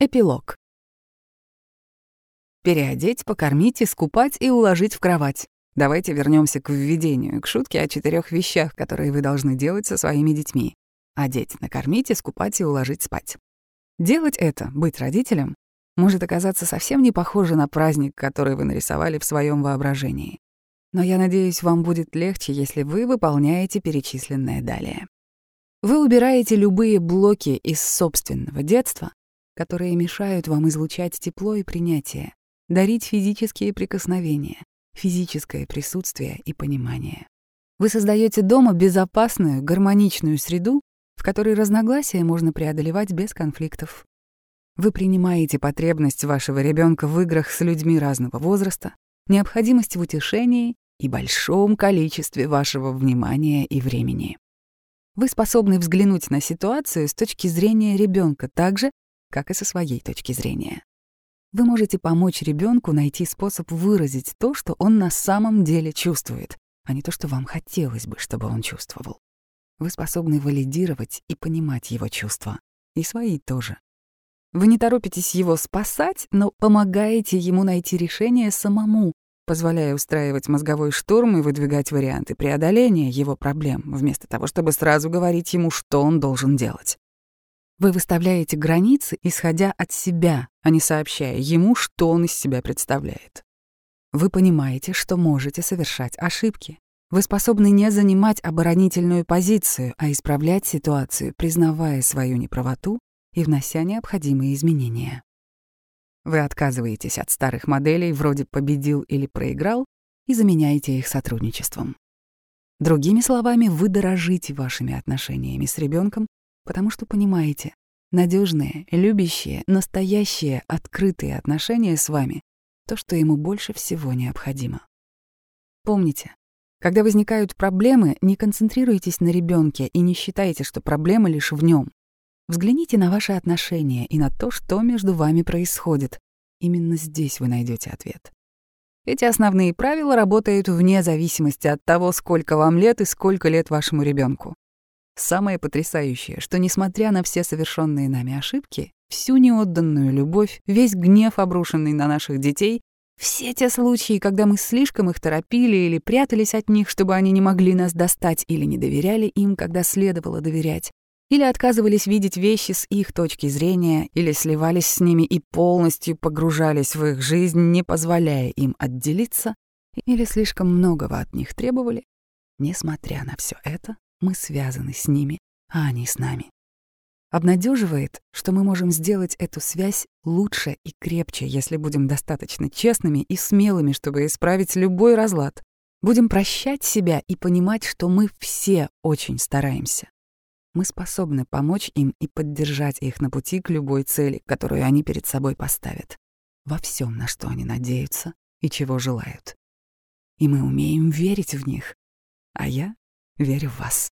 Эпилог. Переодеть, покормить, искупать и уложить в кровать. Давайте вернемся к введению, к шутке о четырех вещах, которые вы должны делать со своими детьми. Одеть, накормить, искупать и уложить спать. Делать это, быть родителем, может оказаться совсем не похоже на праздник, который вы нарисовали в своем воображении. Но я надеюсь, вам будет легче, если вы выполняете перечисленное далее. Вы убираете любые блоки из собственного детства, которые мешают вам излучать тепло и принятие, дарить физические прикосновения, физическое присутствие и понимание. Вы создаете дома безопасную, гармоничную среду, в которой разногласия можно преодолевать без конфликтов. Вы принимаете потребность вашего ребенка в играх с людьми разного возраста, необходимость в утешении и большом количестве вашего внимания и времени. Вы способны взглянуть на ситуацию с точки зрения ребенка так же, как и со своей точки зрения. Вы можете помочь ребенку найти способ выразить то, что он на самом деле чувствует, а не то, что вам хотелось бы, чтобы он чувствовал. Вы способны валидировать и понимать его чувства, и свои тоже. Вы не торопитесь его спасать, но помогаете ему найти решение самому, позволяя устраивать мозговой штурм и выдвигать варианты преодоления его проблем, вместо того, чтобы сразу говорить ему, что он должен делать. Вы выставляете границы, исходя от себя, а не сообщая ему, что он из себя представляет. Вы понимаете, что можете совершать ошибки. Вы способны не занимать оборонительную позицию, а исправлять ситуацию, признавая свою неправоту и внося необходимые изменения. Вы отказываетесь от старых моделей вроде «победил» или «проиграл» и заменяете их сотрудничеством. Другими словами, вы дорожите вашими отношениями с ребенком потому что понимаете, надежные, любящие, настоящие, открытые отношения с вами — то, что ему больше всего необходимо. Помните, когда возникают проблемы, не концентрируйтесь на ребенке и не считайте, что проблема лишь в нем. Взгляните на ваши отношения и на то, что между вами происходит. Именно здесь вы найдете ответ. Эти основные правила работают вне зависимости от того, сколько вам лет и сколько лет вашему ребенку. Самое потрясающее, что несмотря на все совершенные нами ошибки, всю неотданную любовь, весь гнев, обрушенный на наших детей, все те случаи, когда мы слишком их торопили или прятались от них, чтобы они не могли нас достать или не доверяли им, когда следовало доверять, или отказывались видеть вещи с их точки зрения, или сливались с ними и полностью погружались в их жизнь, не позволяя им отделиться, или слишком многого от них требовали, несмотря на все это, мы связаны с ними, а они с нами. Обнадеживает, что мы можем сделать эту связь лучше и крепче, если будем достаточно честными и смелыми, чтобы исправить любой разлад. Будем прощать себя и понимать, что мы все очень стараемся. Мы способны помочь им и поддержать их на пути к любой цели, которую они перед собой поставят, во всем, на что они надеются и чего желают. И мы умеем верить в них. А я верю в вас.